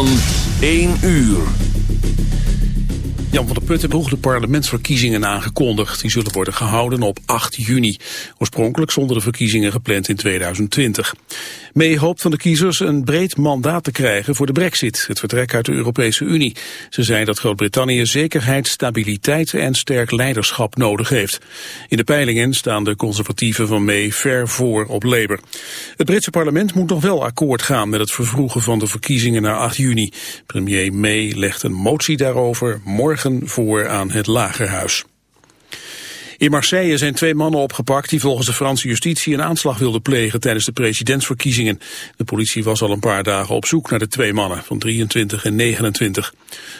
van 1 uur. Jan van der Putten heeft de parlementsverkiezingen aangekondigd. Die zullen worden gehouden op 8 juni. Oorspronkelijk stonden de verkiezingen gepland in 2020. May hoopt van de kiezers een breed mandaat te krijgen voor de brexit, het vertrek uit de Europese Unie. Ze zei dat Groot-Brittannië zekerheid, stabiliteit en sterk leiderschap nodig heeft. In de peilingen staan de conservatieven van May ver voor op Labour. Het Britse parlement moet nog wel akkoord gaan met het vervroegen van de verkiezingen naar 8 juni. Premier May legt een motie daarover morgen voor aan het Lagerhuis. In Marseille zijn twee mannen opgepakt die volgens de Franse justitie een aanslag wilden plegen tijdens de presidentsverkiezingen. De politie was al een paar dagen op zoek naar de twee mannen van 23 en 29.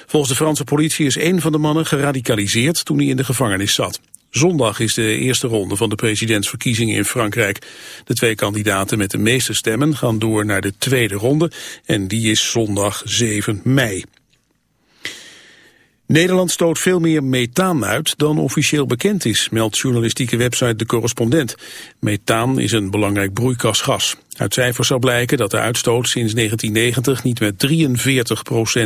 Volgens de Franse politie is een van de mannen geradicaliseerd toen hij in de gevangenis zat. Zondag is de eerste ronde van de presidentsverkiezingen in Frankrijk. De twee kandidaten met de meeste stemmen gaan door naar de tweede ronde en die is zondag 7 mei. Nederland stoot veel meer methaan uit dan officieel bekend is, meldt journalistieke website De Correspondent. Methaan is een belangrijk broeikasgas. Uit cijfers zal blijken dat de uitstoot sinds 1990 niet met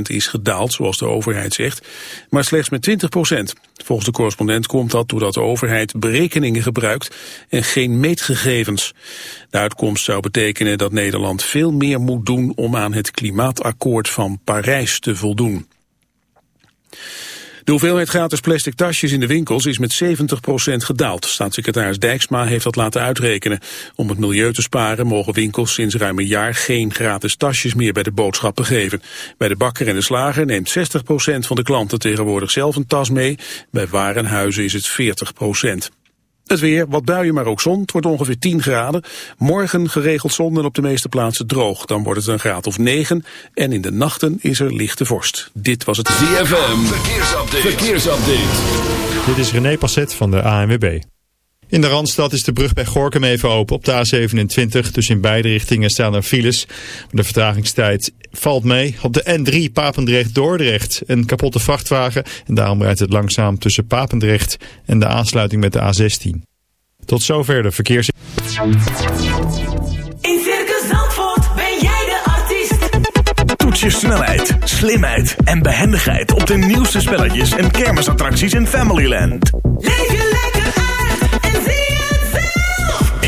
43% is gedaald, zoals de overheid zegt, maar slechts met 20% Volgens de correspondent komt dat doordat de overheid berekeningen gebruikt en geen meetgegevens. De uitkomst zou betekenen dat Nederland veel meer moet doen om aan het klimaatakkoord van Parijs te voldoen. De hoeveelheid gratis plastic tasjes in de winkels is met 70% gedaald. Staatssecretaris Dijksma heeft dat laten uitrekenen. Om het milieu te sparen mogen winkels sinds ruim een jaar geen gratis tasjes meer bij de boodschappen geven. Bij de bakker en de slager neemt 60% van de klanten tegenwoordig zelf een tas mee. Bij warenhuizen is het 40%. Het weer, wat buien maar ook zon. Het wordt ongeveer 10 graden. Morgen geregeld zon en op de meeste plaatsen droog. Dan wordt het een graad of 9. En in de nachten is er lichte vorst. Dit was het ZFM. Verkeersupdate. Verkeersupdate. Dit is René Passet van de ANWB. In de Randstad is de brug bij Gorkum even open op de A27. Dus in beide richtingen staan er files. De vertragingstijd valt mee. Op de N3 Papendrecht-Dordrecht een kapotte vrachtwagen. En daarom rijdt het langzaam tussen Papendrecht en de aansluiting met de A16. Tot zover de verkeers... In Circus Zandvoort ben jij de artiest. Toets je snelheid, slimheid en behendigheid op de nieuwste spelletjes en kermisattracties in Familyland. Leef je lekker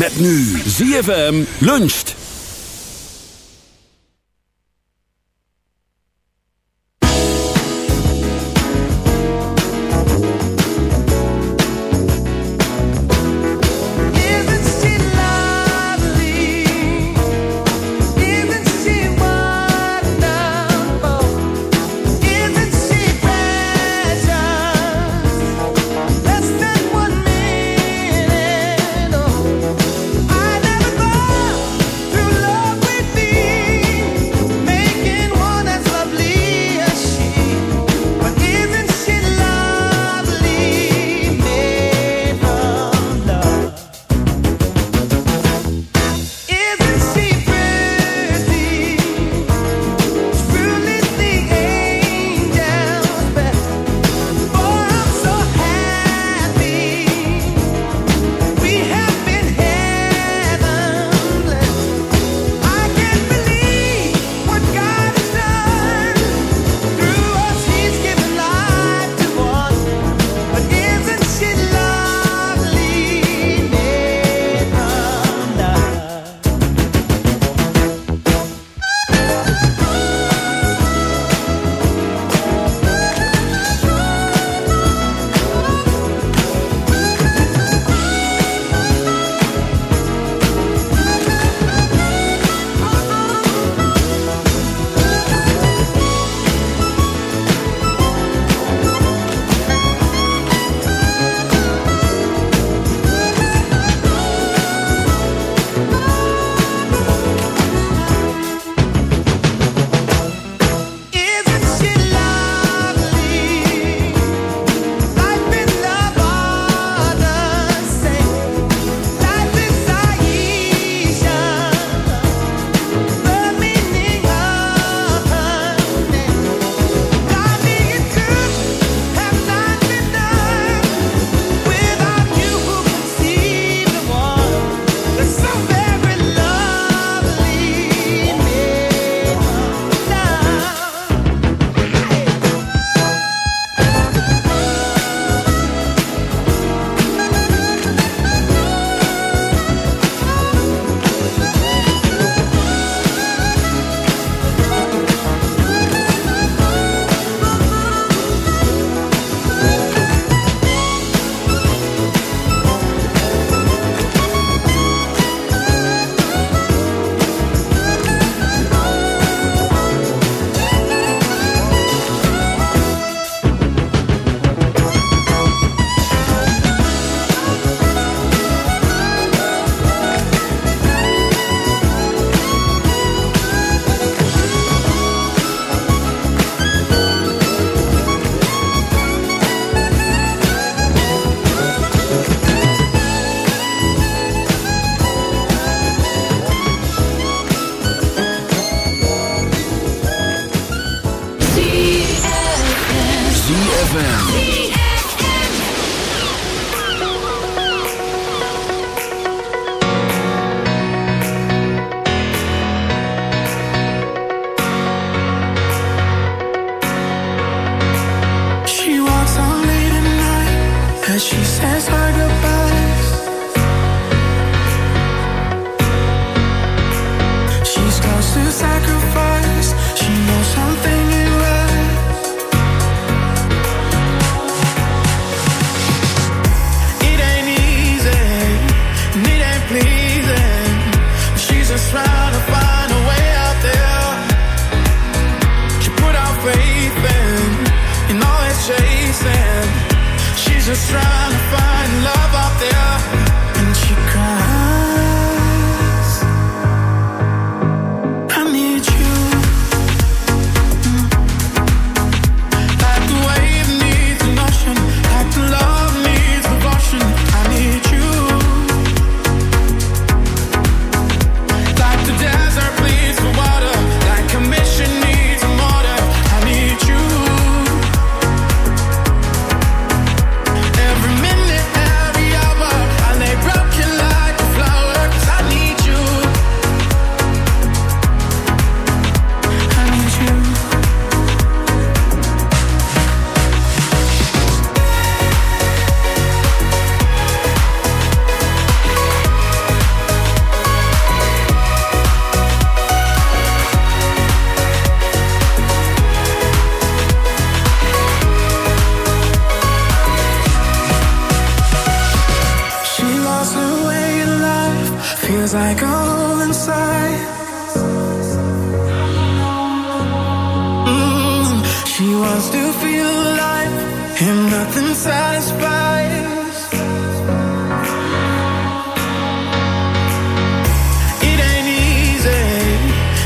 Met nu ZFM luncht. wants to feel alive and nothing satisfies. It ain't easy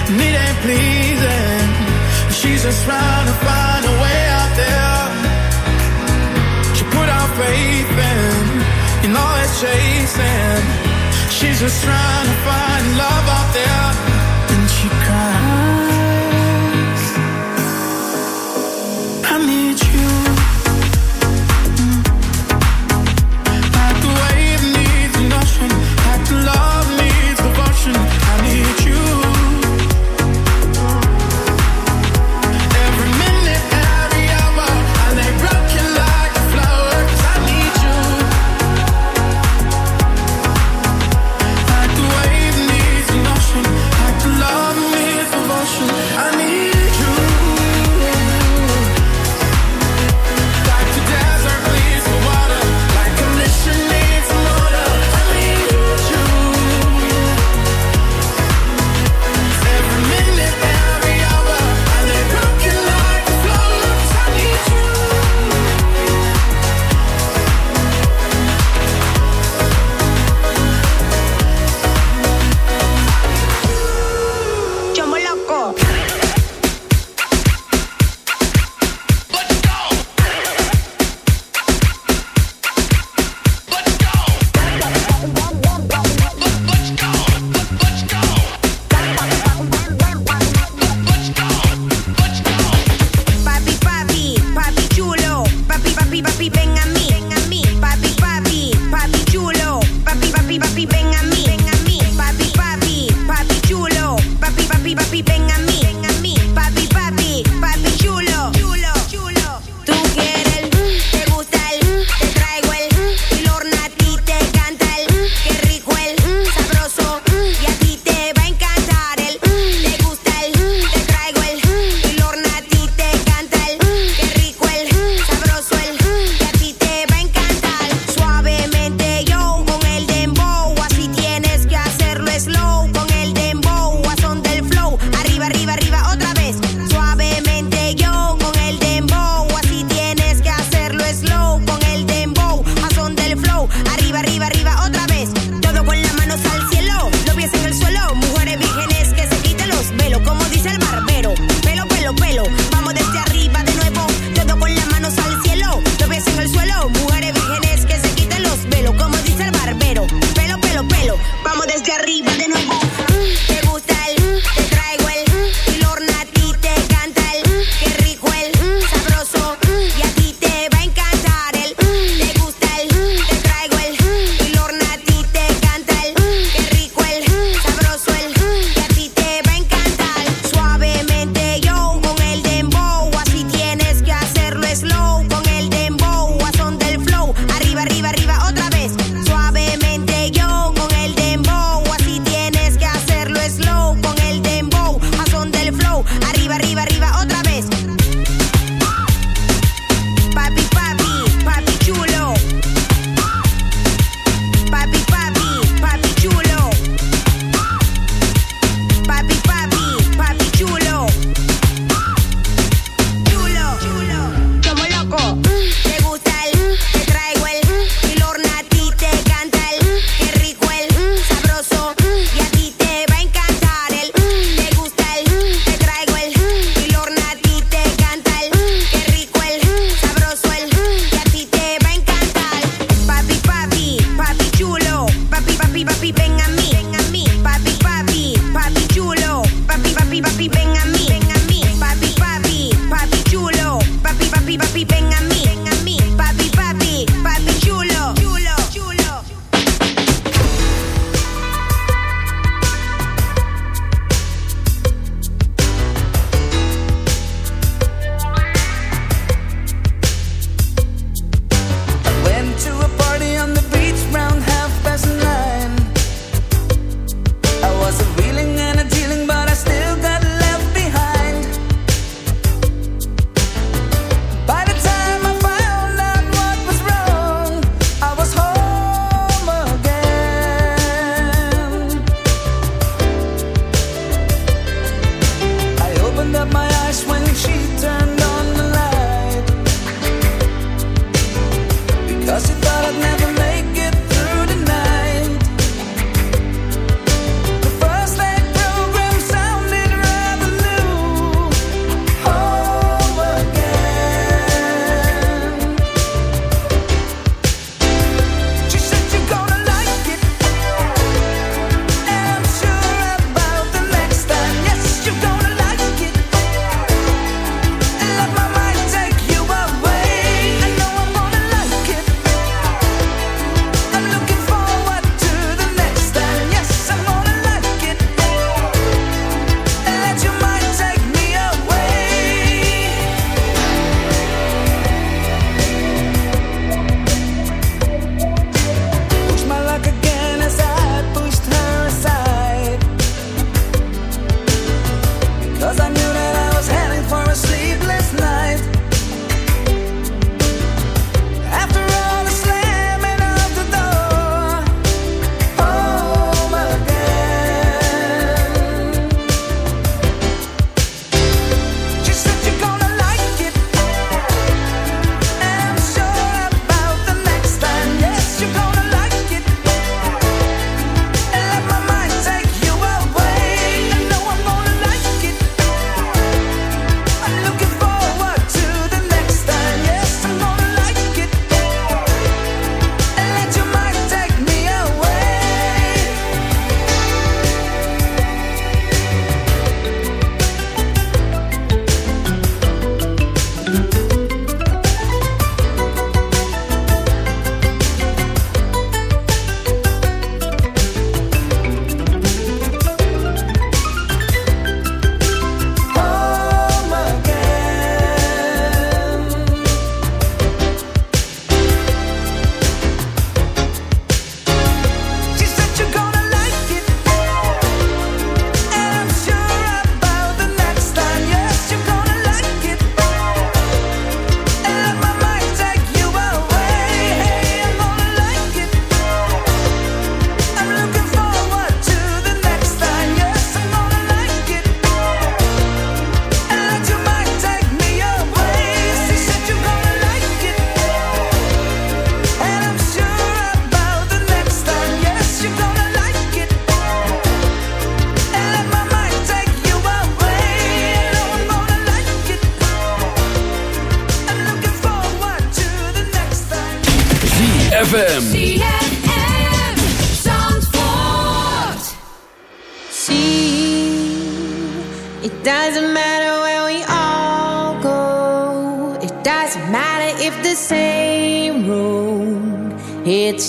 and it ain't pleasing. She's just trying to find a way out there. She put our faith in, in all that chasing. She's just trying to find love out there.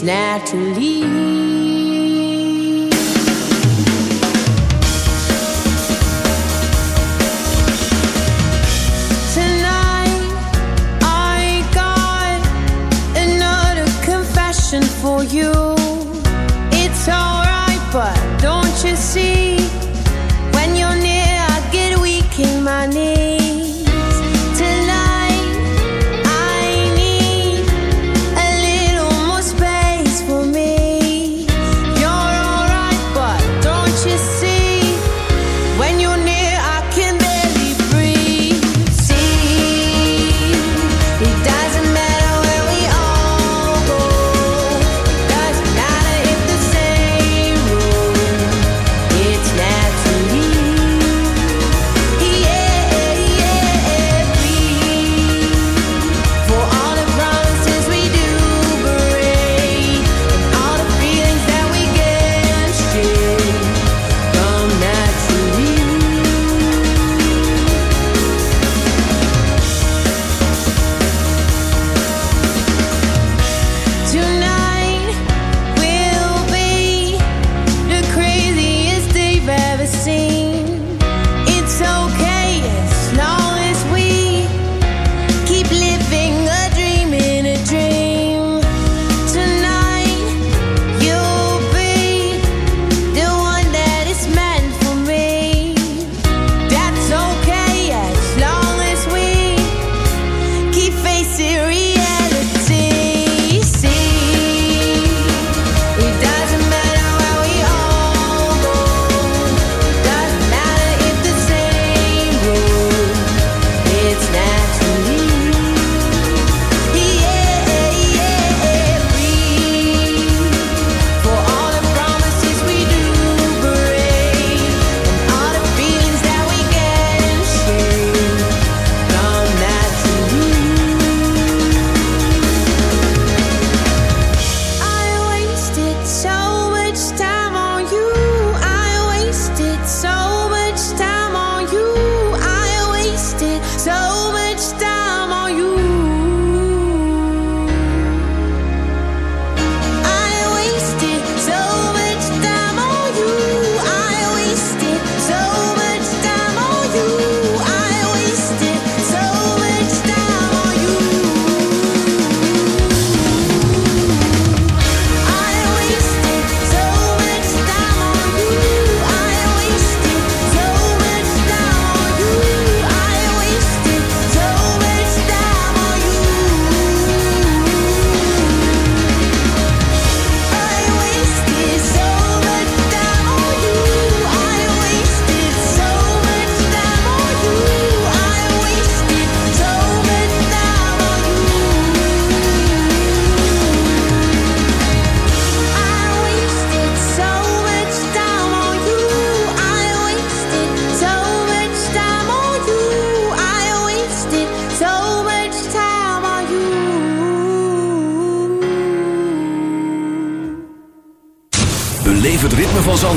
naturally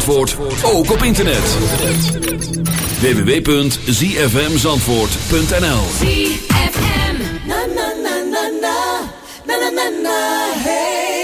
Zandvoort ook op internet. www.zfmzandvoort.nl ZFM hey hey hey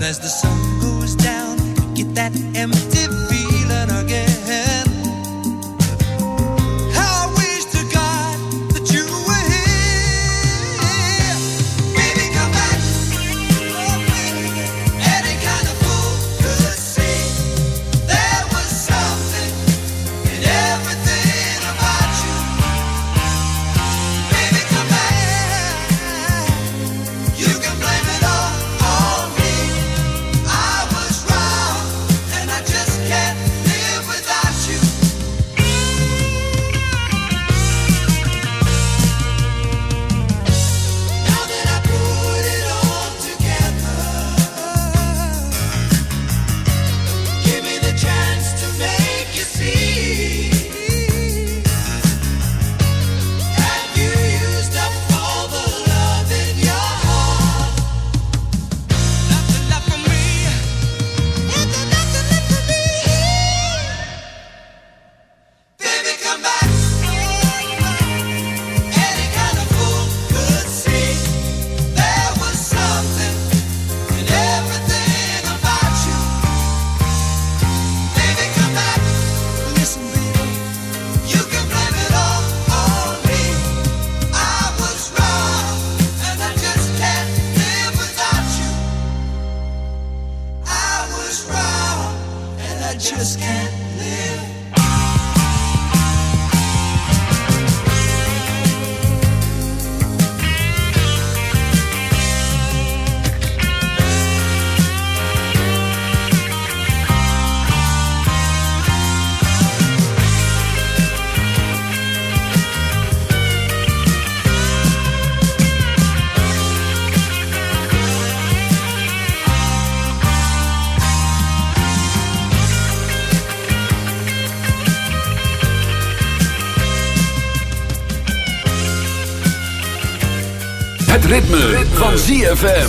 But as the sun goes down, you get that empty. ritme, van ZFM.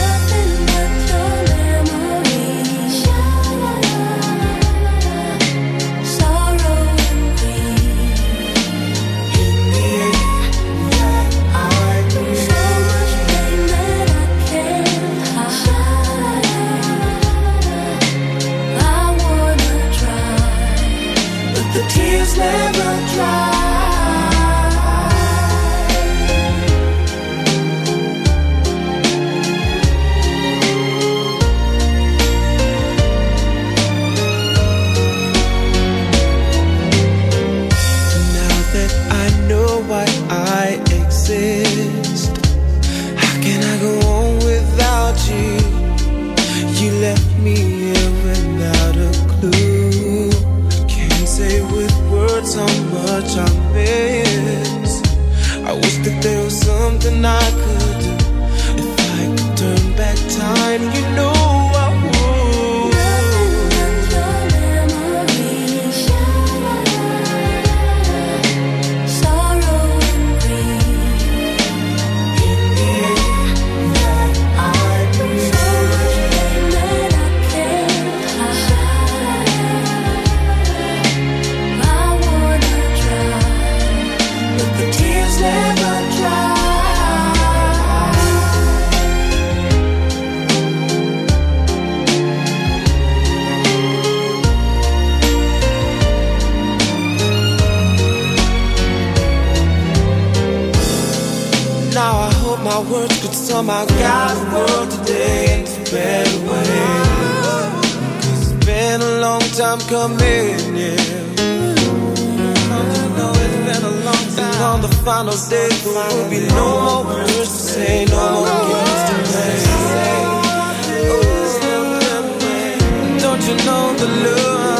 somehow got the world today into better ways. It's been a long time coming, yeah. Don't you know it's been a long time? And on the final day, there will be no more words to say, no more games to play. Oh, Don't you know the love?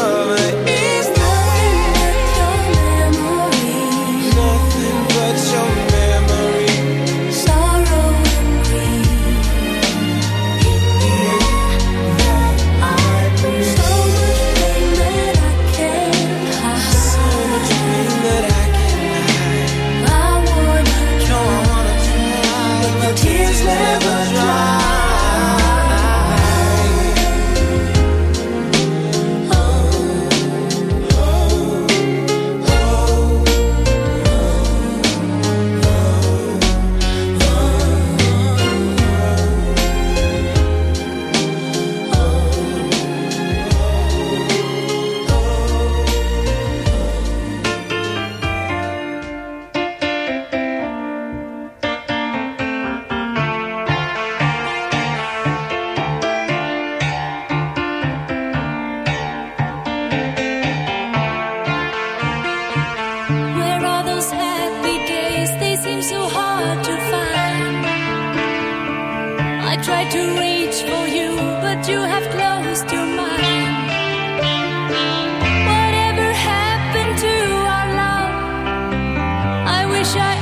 Wish I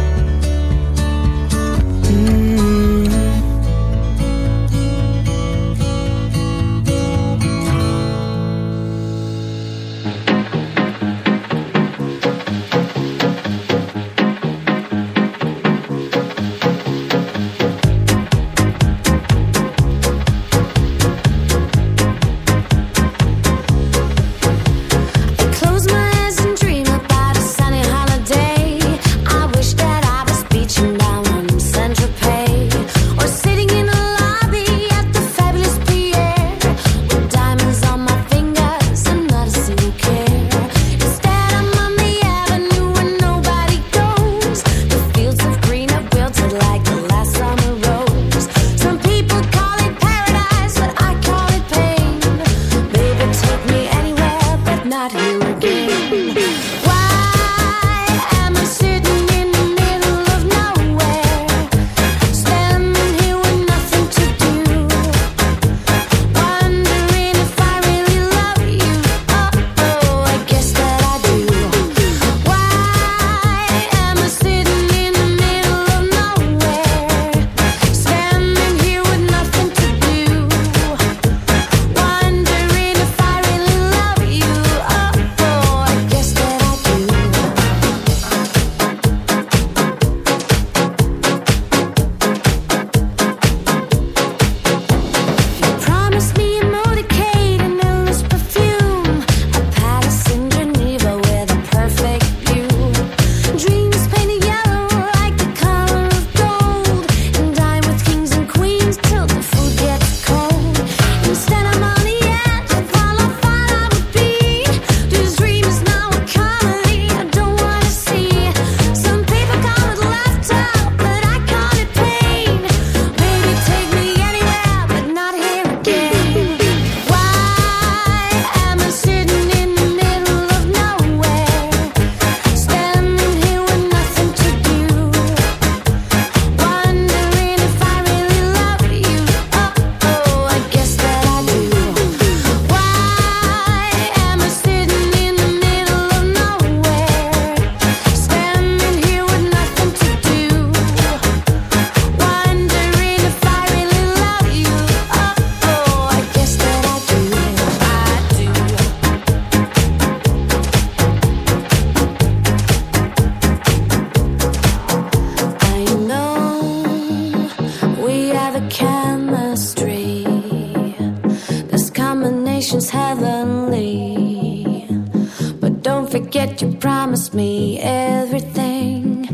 forget you promised me everything,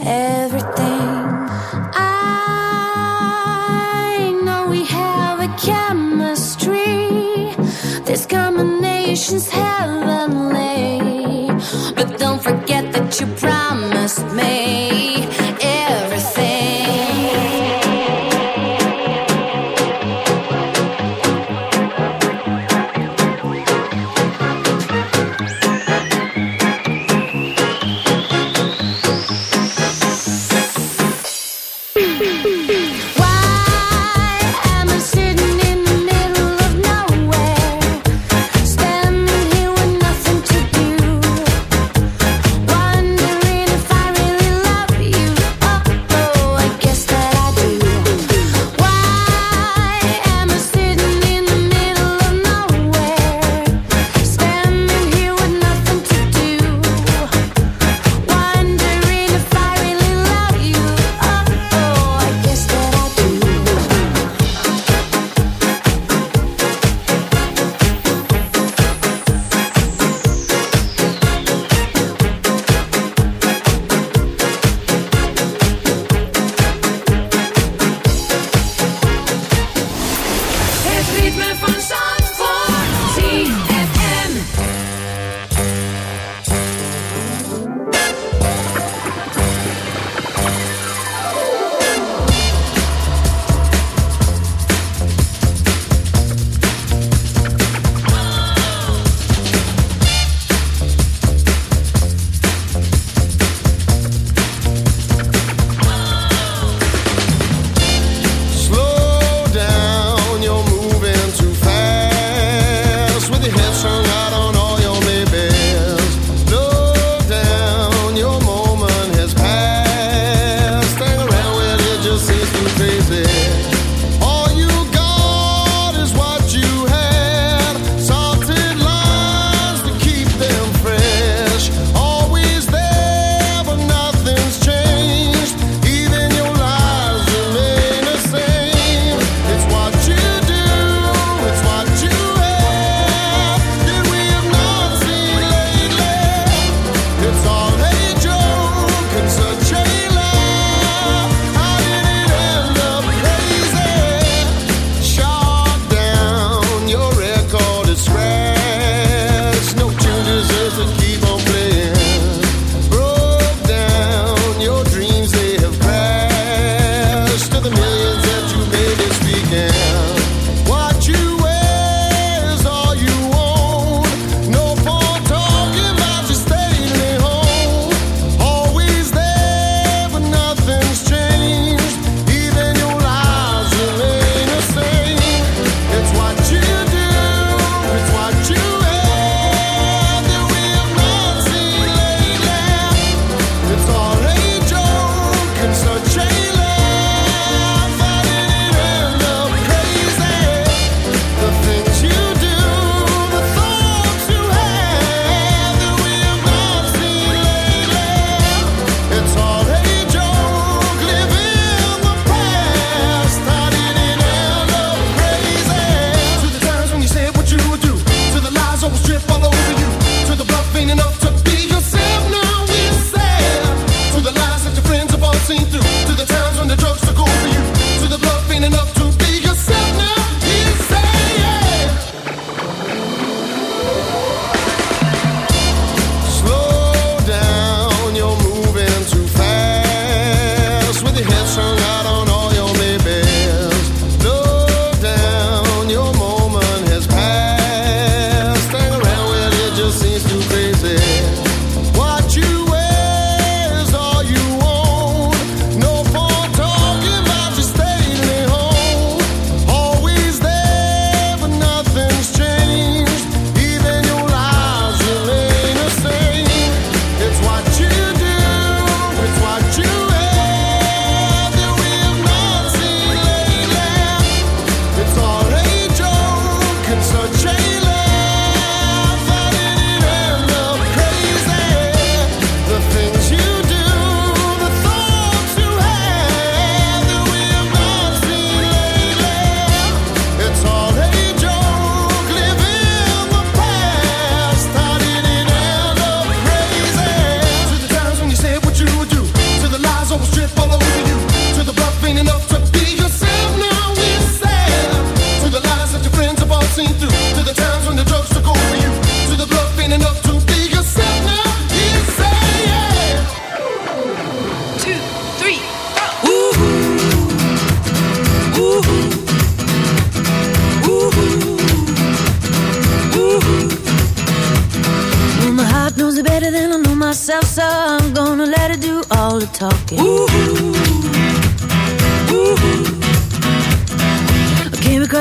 everything. I know we have a chemistry. This combination's heaven.